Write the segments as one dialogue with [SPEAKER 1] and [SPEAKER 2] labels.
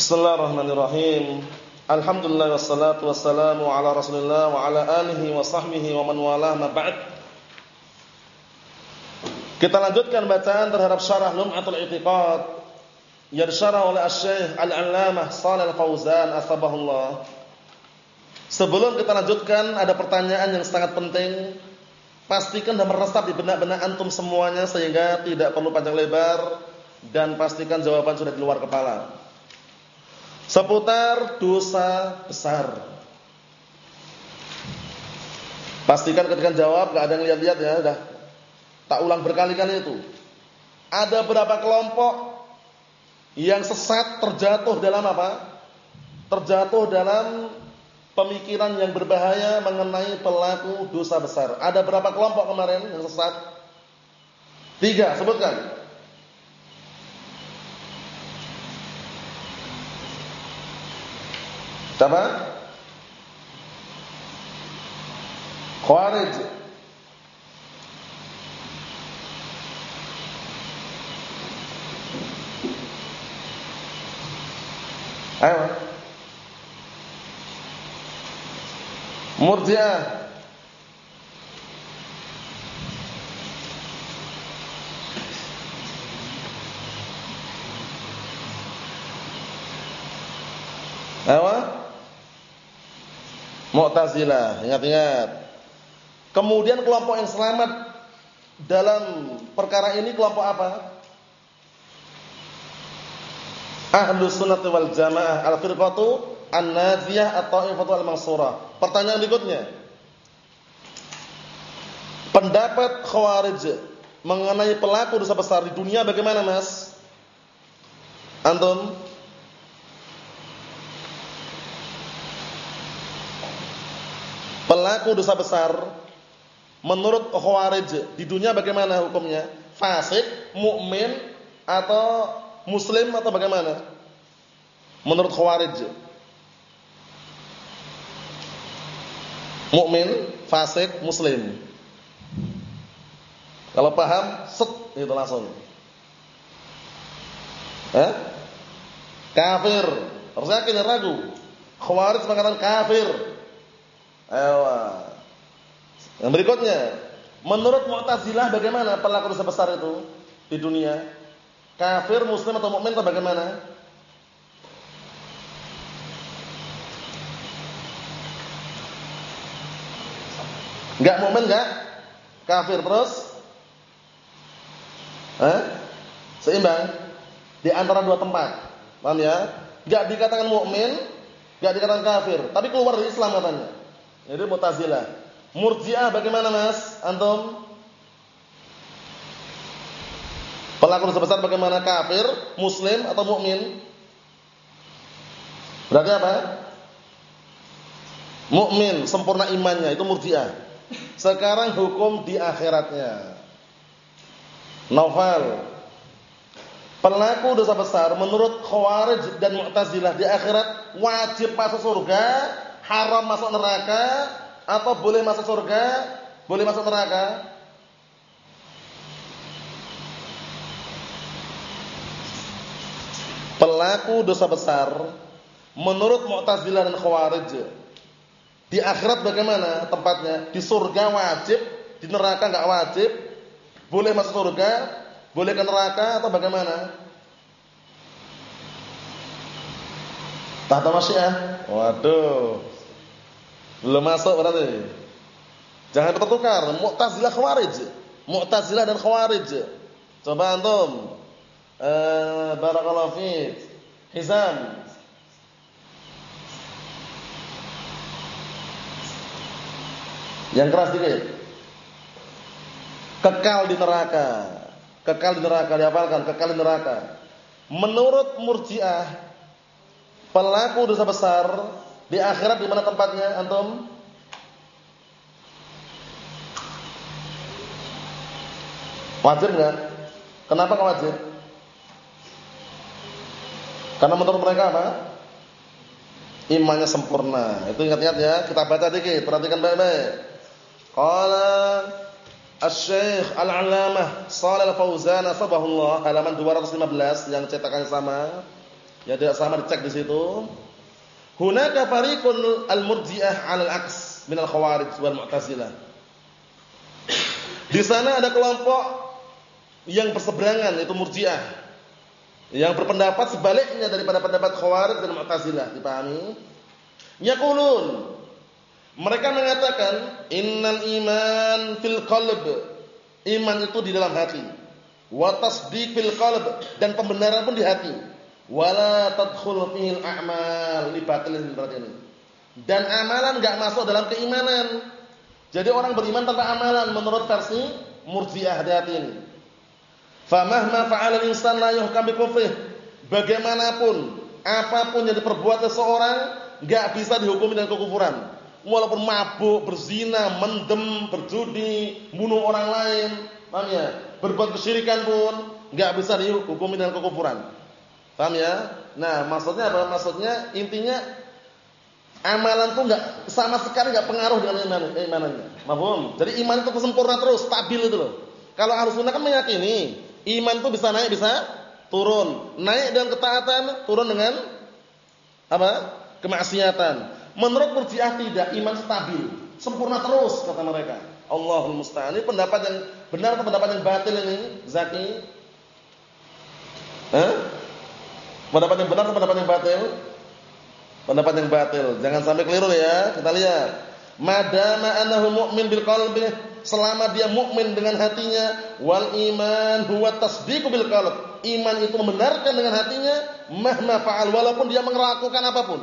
[SPEAKER 1] Bismillahirrahmanirrahim. Alhamdulillah wassalatu wassalamu ala Rasulillah wa ala alihi wa sahbihi wa man walah ma ba'd. Kita lanjutkan bacaan terhadap syarah Lum'atul I'tiqad yang disyarah oleh Asy-Syaikh Al-'Allamah Shalal Fauzan asbahullah. Sebelum kita lanjutkan ada pertanyaan yang sangat penting. Pastikan dan meresap di benak-benak antum semuanya sehingga tidak perlu panjang lebar dan pastikan jawaban sudah di luar kepala seputar dosa besar. Pastikan ketika jawab gak ada yang lihat-lihat ya, udah. Tak ulang berkali-kali itu. Ada berapa kelompok yang sesat terjatuh dalam apa? Terjatuh dalam pemikiran yang berbahaya mengenai pelaku dosa besar. Ada berapa kelompok kemarin yang sesat? Tiga, sebutkan. Siapa? Khawarij. Ayo. Murji'ah. Ayo. Mu'tazilah, ingat-ingat. Kemudian kelompok yang selamat dalam perkara ini kelompok apa? Ahlus sunnah wal jamaah al-firqatu an-najiyah atau ifatu al-mansurah. Pertanyaan berikutnya. Pendapat Khawarij mengenai pelaku dosa besar di dunia bagaimana, Mas? Antum? Pelaku dosa besar menurut Khawarij di dunia bagaimana hukumnya? Fasik, mukmin atau muslim atau bagaimana? Menurut Khawarij. Mukmin, fasik, muslim. Kalau paham, set itu langsung. Eh? Kafir. Harusnya kini ragu. Khawarij mengatakan kafir. Ewa. Yang berikutnya, menurut Mu'tazilah bagaimana pelaku dosa besar itu di dunia? Kafir, muslim atau mukmin atau bagaimana? Enggak mukmin enggak? Kafir terus? Eh? Seimbang di antara dua tempat. Paham ya? Enggak dikatakan mukmin, enggak dikatakan kafir, tapi keluar dari Islam katanya. Jadi Mu'tazilah. Murji'ah bagaimana Mas? Antum? Pelaku dosa besar bagaimana? Kafir, muslim atau mukmin? Berarti apa? Mukmin, sempurna imannya itu Murji'ah. Sekarang hukum di akhiratnya. Novel. Pelaku dosa besar menurut Khawarij dan Mu'tazilah di akhirat wajib masuk surga haram masuk neraka atau boleh masuk surga, boleh masuk neraka? Pelaku dosa besar menurut Mu'tazilah dan Khawarij di akhirat bagaimana tempatnya? Di surga wajib, di neraka enggak wajib. Boleh masuk surga, boleh ke neraka atau bagaimana? Tahta masyiah. Waduh. Belum masuk berarti. Jangan tertukar Mu'tazilah Khawarij. Mu'tazilah dan Khawarij. Coba antum. Eh barakallahu fiik. Hizam. Yang keras dikit. Kekal di neraka. Kekal di neraka dihafalkan, kekal di neraka. Menurut Murji'ah pelaku dosa besar di akhirat di mana tempatnya antum? Wajib enggak? Kenapa kau wajib? Karena menurut mereka apa? Imannya sempurna. Itu ingat-ingat ya. Kita baca dikit, perhatikan baik-baik. Qala Asy-Syaikh Al-'Allamah Shalal Fauzan sabahullah halaman 215 yang cetakannya sama. Ya tidak sama dicek di situ. Hunaka fariqun al-murji'ah 'ala al-aks min al-khawarij wal mu'tazilah. Di sana ada kelompok yang berseberangan itu murji'ah. Yang berpendapat sebaliknya daripada pendapat khawarij dan mu'tazilah, dipahami? Yaqulun mereka mengatakan innal iman fil qalb. Iman itu di dalam hati. Wa tasdiq fil qalb dan pembenaran pun di hati. Wala tadkhul fil a'mal li batilin berarti ini. Dan amalan enggak masuk dalam keimanan. Jadi orang beriman tanpa amalan menurut versi Murji'ah hati ini. Famahma fa'ala al-insan la yuhkam bi. Bagaimanapun apa pun yang diperbuat seseorang enggak bisa dihukumi dengan kekufuran. Walaupun mabuk, berzina, mendem, berjudi, bunuh orang lain, paham ya? Berbuat kesyirikan pun enggak bisa dihukumi dengan kekufuran. Paham ya? Nah, maksudnya apa? Maksudnya intinya amalan tuh enggak sama sekali enggak pengaruh dengan iman, imanannya. Mahfum? Jadi iman itu sempurna terus, stabil itu loh. Kalau harus sunnah kan meyakini iman itu bisa naik, bisa turun. Naik dengan ketaatan, turun dengan apa? Kemaksiatan. Menurut Murji'ah tidak, iman stabil, sempurna terus kata mereka. Allahul musta'an. Ini pendapat yang benar atau pendapat yang batil ini, Zaki? Hah? Pendapat yang benar atau pendapat yang batil? Pendapat yang batil. Jangan sampai keliru ya. Kita lihat. Madama annahu mu'min bil qalbi, selama dia mukmin dengan hatinya, wal iman huwa tasdiqu bil qalb. Iman itu membenarkan dengan hatinya, mahma fa'al walaupun dia melakukan apa pun.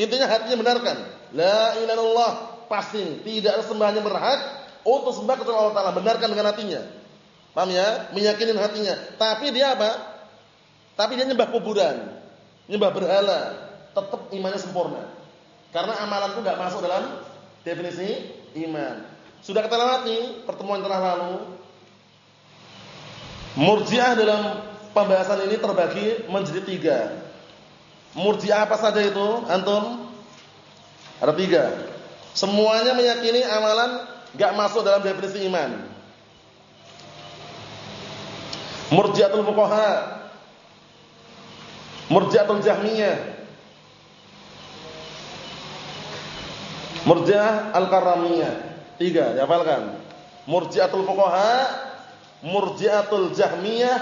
[SPEAKER 1] Intinya hatinya benarkan. La ilaha illallah, pasti tidak ada sembahan yang berhak untuk sembah kecuali Allah Taala. Benarkan dengan hatinya. Paham ya? Meyakinin hatinya. Tapi dia apa? Tapi dia nyembah kuburan, nyembah berhala, tetap imannya sempurna. Karena amalan itu enggak masuk dalam definisi iman. Sudah kita lewati pertemuan telah lalu. Murji'ah dalam pembahasan ini terbagi menjadi tiga. Murji'ah apa saja itu? Antum? Ada tiga. Semuanya meyakini amalan enggak masuk dalam definisi iman. Murji'atul fuqaha, Murji'atul Jahmiyah, Murji'ah Al-Karramiyah. Tiga, dihafalkan. Murji'atul Fuqaha, Murji'atul Jahmiyah,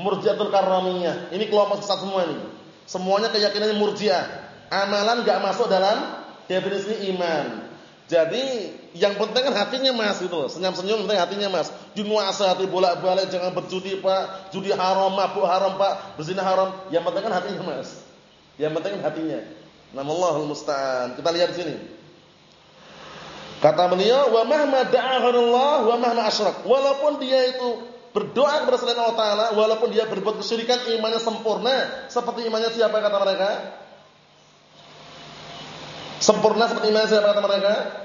[SPEAKER 1] Murji'atul Karramiyah. Ini kelompok sesat semua ini. Semuanya keyakinannya Murji'ah. Amalan enggak masuk dalam definisi iman. Jadi yang penting kan hatinya Mas gitu loh. Senyum-senyum penting hatinya Mas. Dimuasa hati bolak-balik jangan berjudi Pak, judi haram, mabuk haram Pak, berzina haram. Yang penting kan hatinya Mas. Yang penting kan hatinya. Namallahul musta'an. Kita lihat di sini. Kata beliau, "Wa mahma Allah wa mahma asyrak." Walaupun dia itu berdoa kepada selain Allah Taala, walaupun dia berbuat kesyirikan, imannya sempurna seperti imannya siapa kata mereka? Sempurna seperti imannya siapa kata mereka?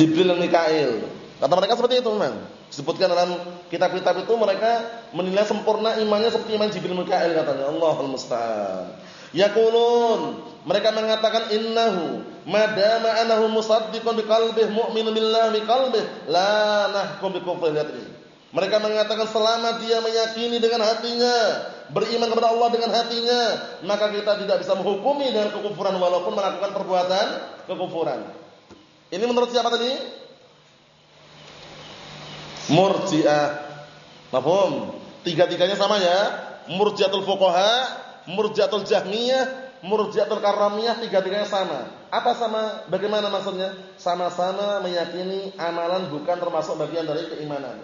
[SPEAKER 1] Jibril dan Mikail. Kata mereka seperti itu memang. Disebutkan dalam kitab-kitab itu mereka menilai sempurna imannya seperti iman Jibril dan Mikail katanya. Allahul musta'an. Yaqulun mereka mengatakan innahu madama annahu musaddiqun biqalbihi mu'minun billahi biqalbihi la nahkum bikufri Mereka mengatakan selama dia meyakini dengan hatinya, beriman kepada Allah dengan hatinya, maka kita tidak bisa menghukumi dengan kekufuran walaupun melakukan perbuatan kekufuran. Ini menurut siapa tadi? Murji'ah. Mafhum? Tiga-tiganya sama ya. Murji'atul fuqaha, Murji'atul Jahmiyah, Murji'atul Karramiyah tiga-tiganya sama. Apa sama? Bagaimana maksudnya? Sama-sama meyakini amalan bukan termasuk bagian dari keimanan.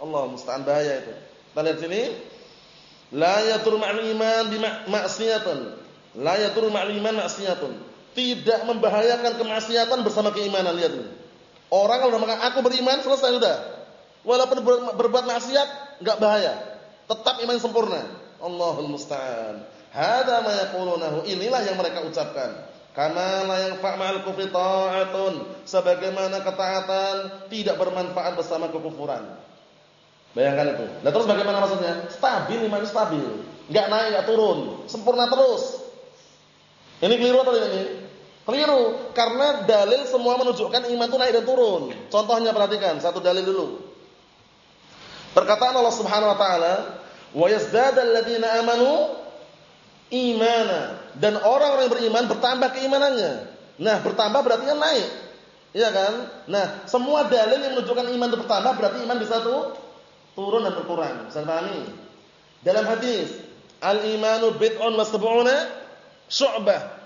[SPEAKER 1] Allah musta'an bahaya itu. Kita lihat sini. La yatur ma'al iman bi ma'siyatun. La yatur ma'al iman ma'siyatun. Tidak membahayakan kemaksiatan bersama keimanan. Lihat ini. Orang kalau mengatakan aku beriman selesai sudah. Walaupun berbuat maksiat enggak bahaya. Tetap iman sempurna. Allahul musta'an. Hada ma yaqulunahu. Inilah yang mereka ucapkan. Karena la yang ma'al kufri ta'atun. Sebagaimana ketaatan tidak bermanfaat bersama kekufuran. Bayangkan itu. Nah terus bagaimana maksudnya? Stabil iman stabil. Enggak naik, enggak turun. Sempurna terus. Ini keliru atau ini? Keliru. Karena dalil semua menunjukkan iman itu naik dan turun. Contohnya perhatikan. Satu dalil dulu. Perkataan Allah Subhanahu wa taala, "Wa amanu imana." Dan orang-orang yang beriman bertambah keimanannya. Nah, bertambah berarti kan naik. Iya kan? Nah, semua dalil yang menunjukkan iman itu bertambah berarti iman bisa tuh turun dan berkurang. Bisa pahami? Dalam hadis, al-imanu bid'un wa sab'una syu'bah.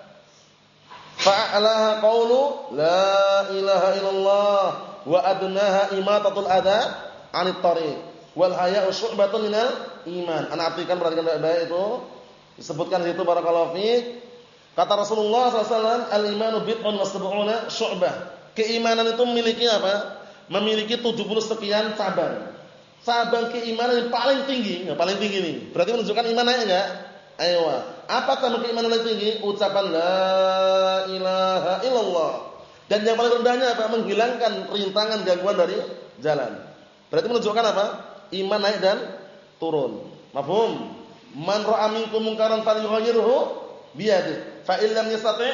[SPEAKER 1] Fa'alaha qawlu la ilaha illallah wa adnaha imatatul adha 'anit tariq wal haya'u syu'batun minal iman. Ana artikan perhatikan baik-baik itu. Disebutkan di situ barakallahu fiik. Kata Rasulullah SAW, al-imanu bid'un wa sab'una syu'bah. Keimanan itu memiliki apa? Memiliki 70 sekian cabang. Cabang keimanan yang paling tinggi, yang paling tinggi ini. Berarti menunjukkan iman naik enggak? Ayo. Apa cabang keimanan yang tinggi? Ucapan la ilaha illallah. Dan yang paling rendahnya apa? Menghilangkan rintangan gangguan dari jalan. Berarti menunjukkan apa? Iman naik dan turun. Mafhum? Man ra'a minkum munkaran falyughayyirhu biyadihi. Fa illam yastati'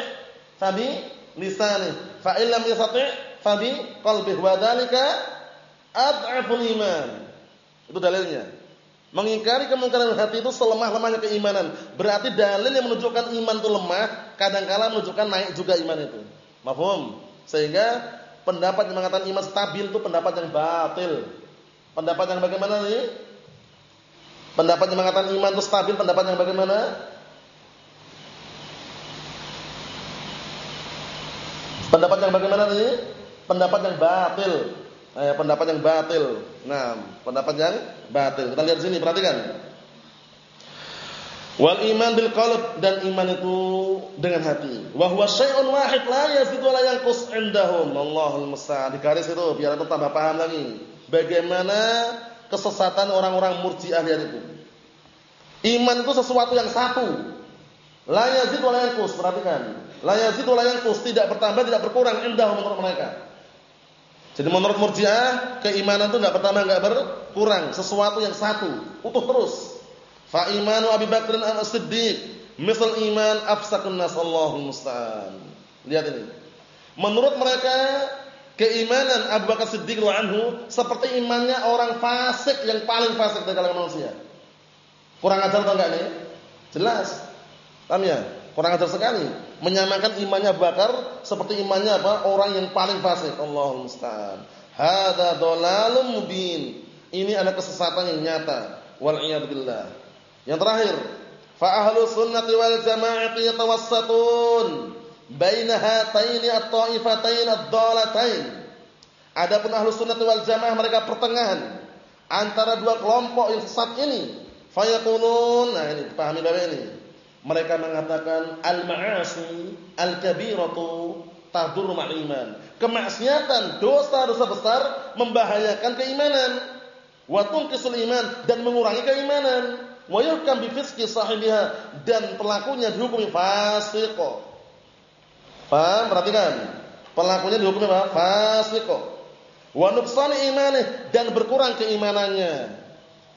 [SPEAKER 1] fa bi lisanihi. Fa illam yastati' fa bi qalbihi wa dzalika ad'aful iman. Itu dalilnya. Mengingkari kemungkaran hati itu selemah-lemahnya keimanan. Berarti dalil yang menunjukkan iman itu lemah, kadang-kala menunjukkan naik juga iman itu. Mafhum? Sehingga pendapat yang mengatakan iman stabil itu pendapat yang batil. Pendapat yang bagaimana nih? Pendapat yang mengatakan iman itu stabil, pendapat yang bagaimana? Pendapat yang bagaimana nih? Pendapat yang batil. Eh, pendapat yang batil. Nah, pendapat yang batil. Kita lihat sini, perhatikan. Wal iman bil qalb dan iman itu dengan hati. Wa huwa syai'un wahid la yazidu wa la yanqus indahum. Allahul musta'an. Di garis itu biar kita tambah paham lagi. Bagaimana kesesatan orang-orang Murji'ah itu. Iman itu sesuatu yang satu. La yazidu wa la yanqus. Perhatikan. La yazidu wa la yanqus, tidak bertambah, tidak berkurang indahum menurut mereka. Jadi menurut Murji'ah, keimanan itu enggak bertambah, enggak berkurang, sesuatu yang satu, utuh terus. Fa imanu Abi Bakr as-Siddiq misal iman afsakun nas musta'an. Lihat ini. Menurut mereka keimanan Abu Bakar Siddiq anhu seperti imannya orang fasik yang paling fasik dari kalangan manusia. Kurang ajar atau enggak nih? Jelas. Paham ya? Kurang ajar sekali. Menyamakan imannya Bakar seperti imannya apa? Orang yang paling fasik. Allahu musta'an. Hada dhalalun mubin. Ini adalah kesesatan yang nyata. Wal billah. Yang terakhir, fa ahlu sunnati wal jama'ati yatawassatun baina hataini at-ta'ifatain ad-dalatain. Adapun ahlu sunnati wal jamaah mereka pertengahan antara dua kelompok yang sesat ini. Fayaqulun, nah ini pahami bapak ini. Mereka mengatakan al-ma'asi al-kabiratu tadur iman. Kemaksiatan, dosa-dosa besar membahayakan keimanan. Wa tunqisul iman dan mengurangi keimanan wa yahkam bi fisqi sahibiha dan pelakunya dihukumi fasik. Paham? Perhatikan. Pelakunya dihukumi apa? Fasik. Wa nuqsani imani dan berkurang keimanannya.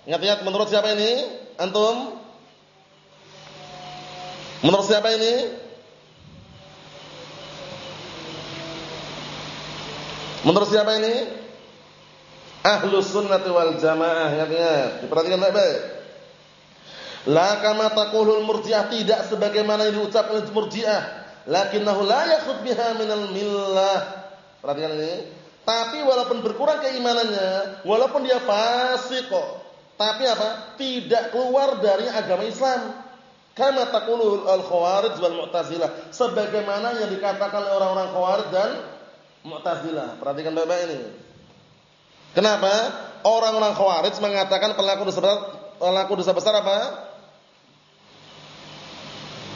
[SPEAKER 1] Ingat-ingat menurut siapa ini? Antum? Menurut siapa ini? Menurut siapa ini? Ahlus sunnati wal jamaah. Ingat-ingat. Diperhatikan baik-baik. La kama taqulul murji'ah tidak sebagaimana yang diucapkan oleh murji'ah. Lakinnahu la yakhud biha minal millah. Perhatikan ini. Tapi walaupun berkurang keimanannya, walaupun dia fasik kok, tapi apa? Tidak keluar dari agama Islam. Kama taqulul al-khawarij wal mu'tazilah. Sebagaimana yang dikatakan oleh orang-orang khawarij dan mu'tazilah. Perhatikan baik-baik ini. Kenapa? Orang-orang khawarij mengatakan pelaku dosa besar, pelaku dosa besar apa?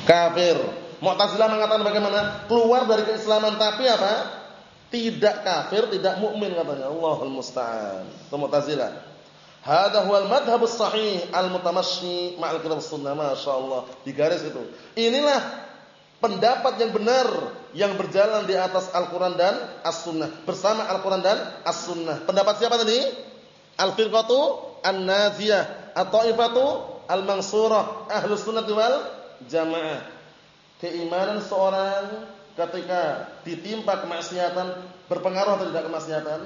[SPEAKER 1] kafir. Mu'tazilah mengatakan bagaimana? Keluar dari keislaman tapi apa? Tidak kafir, tidak mukmin katanya. Allahul musta'an. Itu Mu'tazilah. Hada huwal madhhabus sahih al-mutamasyi ma'al kitab sunnah. Masyaallah. Di garis itu. Inilah pendapat yang benar yang berjalan di atas Al-Qur'an dan As-Sunnah. Bersama Al-Qur'an dan As-Sunnah. Pendapat siapa tadi? Al-firqatu an-naziyah, at-taifatu al-mansurah, ahlus sunnah wal jamaah. Keimanan seorang ketika ditimpa kemaksiatan berpengaruh atau tidak kemaksiatan?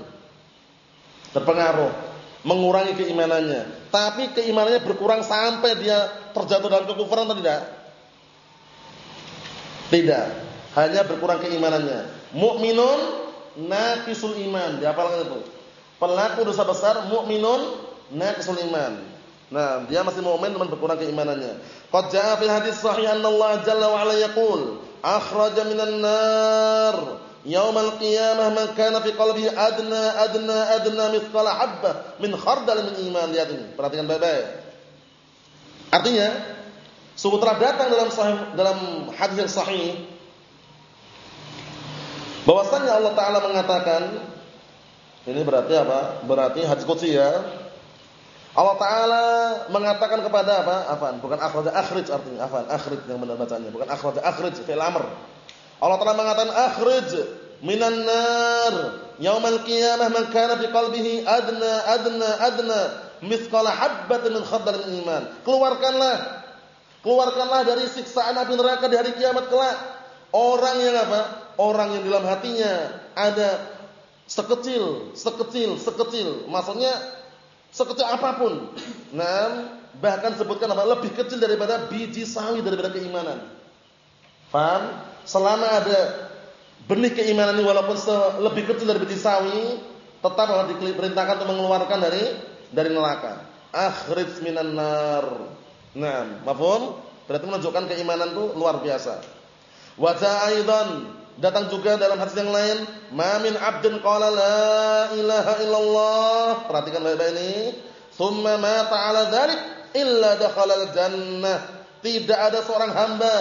[SPEAKER 1] Berpengaruh. Mengurangi keimanannya, tapi keimanannya berkurang sampai dia terjatuh dalam kekufuran atau tidak? Tidak, hanya berkurang keimanannya. Mukminun naqisul iman, dihafalkan itu. Pelaku dosa besar mukminun naqisul iman. Nah, dia masih mukmin teman berkurang keimanannya. Qad jaa fil hadis sahih anna Allah jalla wa ala yaqul, akhraja minan nar yaumal qiyamah man kana fi qalbihi adna adna adna mithqala habbah min khardal min iman. Lihat ini, perhatikan baik-baik. Artinya, sungguh telah datang dalam sahih, dalam hadis yang sahih bahwasanya Allah taala mengatakan ini berarti apa? Berarti hadis qudsi ya Allah Taala mengatakan kepada apa? Afan, bukan akhraja akhrij artinya, afan, akhrij yang benar bacanya, bukan akhraja akhrij fi'il amr. Allah Taala mengatakan akhrij minan nar yaumal qiyamah man kana fi qalbihi adna adna adna min khardal min iman. Keluarkanlah keluarkanlah dari siksaan api neraka di hari kiamat kelak orang yang apa? Orang yang dalam hatinya ada sekecil, sekecil, sekecil. Maksudnya sekecil apa pun. Nah, bahkan sebutkan apa? Lebih kecil daripada biji sawi daripada keimanan. Faham? Selama ada benih keimanan ini walaupun lebih kecil dari biji sawi, tetap harus diperintahkan untuk mengeluarkan dari dari neraka. Akhrij minan nar. Nah, mafhum? Berarti menunjukkan keimanan itu luar biasa. Wa aidan Datang juga dalam hadis yang lain, "Ma min 'abdin qala la ilaha illallah." Perhatikan baik-baik ini. "Tsumma mata 'ala dzalik illa dakhala al-jannah." Tidak ada seorang hamba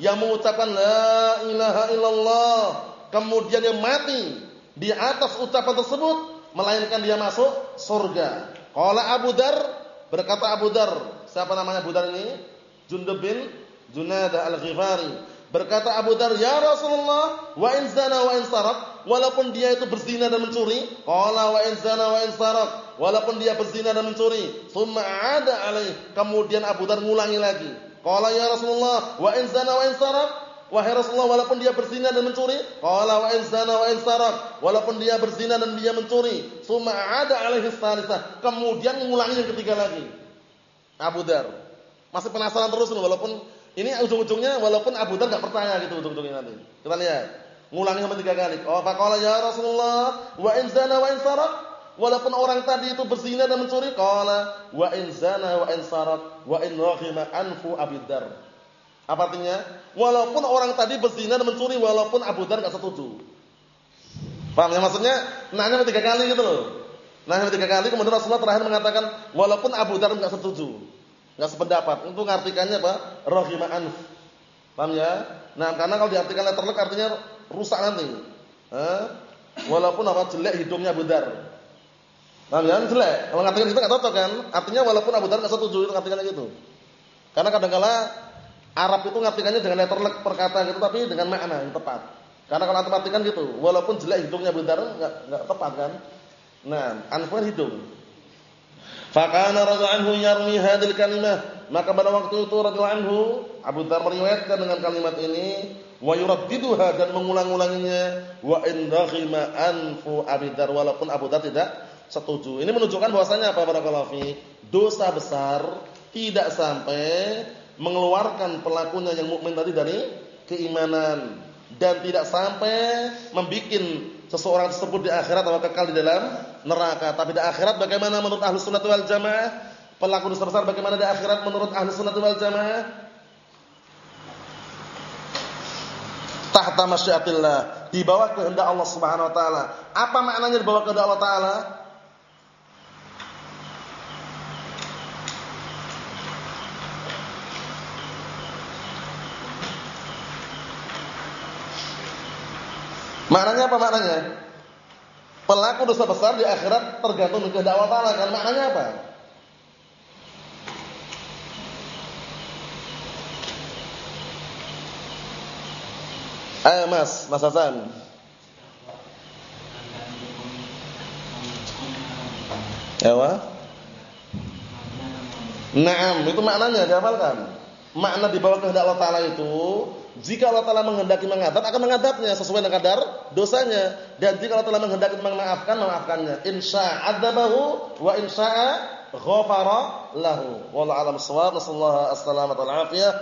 [SPEAKER 1] yang mengucapkan la ilaha illallah kemudian dia mati di atas ucapan tersebut melainkan dia masuk surga. Qala Abu Dar berkata Abu Dar, siapa namanya Abu Dar ini? Jundub bin Junadah Al-Ghifari. Berkata Abu Dar, "Ya Rasulullah, wa in zana wa in sarak?" Walaupun dia itu berzina dan mencuri, qala wa in zana wa in sarak. Walaupun dia berzina dan mencuri, summa ada alaih. Kemudian Abu Dar ngulangi lagi. Qala ya Rasulullah, wa in zana wa in sarak? Wahai Rasulullah, walaupun dia berzina dan mencuri, qala wa in zana wa in. Walaupun dia berzina dan dia mencuri, summa ada alaihi salisah. Kemudian ngulangi yang ketiga lagi. Abu Dar masih penasaran terus walaupun ini ujung-ujungnya walaupun Abu Dhar enggak percaya gitu ujung-ujungnya nanti. Kita lihat. Ngulangi sampai tiga kali. Oh, faqala ya Rasulullah wa in zana wa in? Walaupun orang tadi itu berzina dan mencuri, qala wa in zana wa in sarak wa in anfu Abu Dhar. Apa artinya? Walaupun orang tadi berzina dan mencuri walaupun Abu Dhar enggak setuju. Paham ya maksudnya? Nanya tiga kali gitu loh. Nanya tiga kali kemudian Rasulullah terakhir mengatakan walaupun Abu Dhar enggak setuju enggak sependapat. Untuk ngartikannya apa? Rahima anf. Paham ya? Nah, karena kalau diartikan letterlek artinya rusak nanti. Eh? Walaupun apa jelek hidungnya Abu Dar. Paham ya? Jelek. Kalau ngartikan kita enggak cocok kan? Artinya walaupun Abu Dar enggak setuju itu ngartikannya gitu. Karena kadang-kala Arab itu ngartikannya dengan letterlek perkata gitu tapi dengan makna yang tepat. Karena kalau antum artikan gitu, walaupun jelek hidungnya Abu Dar enggak enggak tepat kan? Nah, anfun hidung. Fakana radhiyallahu anhu yarmi hadil kalimah. Maka pada waktu itu radhiyallahu anhu Abu Dzar meriwayatkan dengan kalimat ini wa yuraddiduha dan mengulang-ulanginya wa in anfu Abi Dzar walaupun Abu Dzar tidak setuju. Ini menunjukkan bahwasanya apa para kalafi? Dosa besar tidak sampai mengeluarkan pelakunya yang mukmin tadi dari keimanan dan tidak sampai membuat seseorang tersebut di akhirat atau kekal di dalam neraka. Tapi di akhirat bagaimana menurut ahlu sunnah wal jamaah? Pelaku dosa besar bagaimana di akhirat menurut ahlu sunnah wal jamaah? Tahta masyiatillah. Di bawah kehendak Allah subhanahu wa ta'ala. Apa maknanya di bawah kehendak Allah ta'ala? Maknanya apa maknanya? Pelaku dosa besar di akhirat tergantung dengan dakwah Allah kan maknanya apa? Ayo Mas, Mas Hasan. Ewa? Naam, itu maknanya dihafalkan. Makna di bawah kehendak Allah Taala itu jika Allah Taala menghendaki mengadab akan mengadabnya sesuai dengan kadar dosanya. Dan jika Allah Taala menghendaki memaafkan memaafkannya. Insya adzabahu wa insya ghafara lahu. Wallahu a'lam bissawab. Nasallahu as-salamata wal afiyah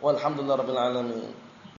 [SPEAKER 1] walhamdulillahirabbil alamin